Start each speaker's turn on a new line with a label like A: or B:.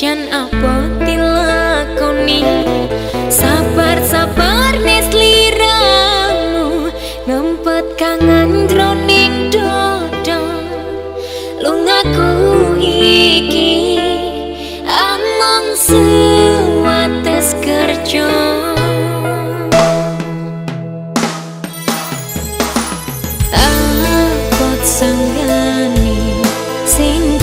A: Senajan apa dilakoni? Sabar sabar nes liramu. Ngempet kangen droning dodo. Lungaku iki Among sewates kerja. Sanggani sing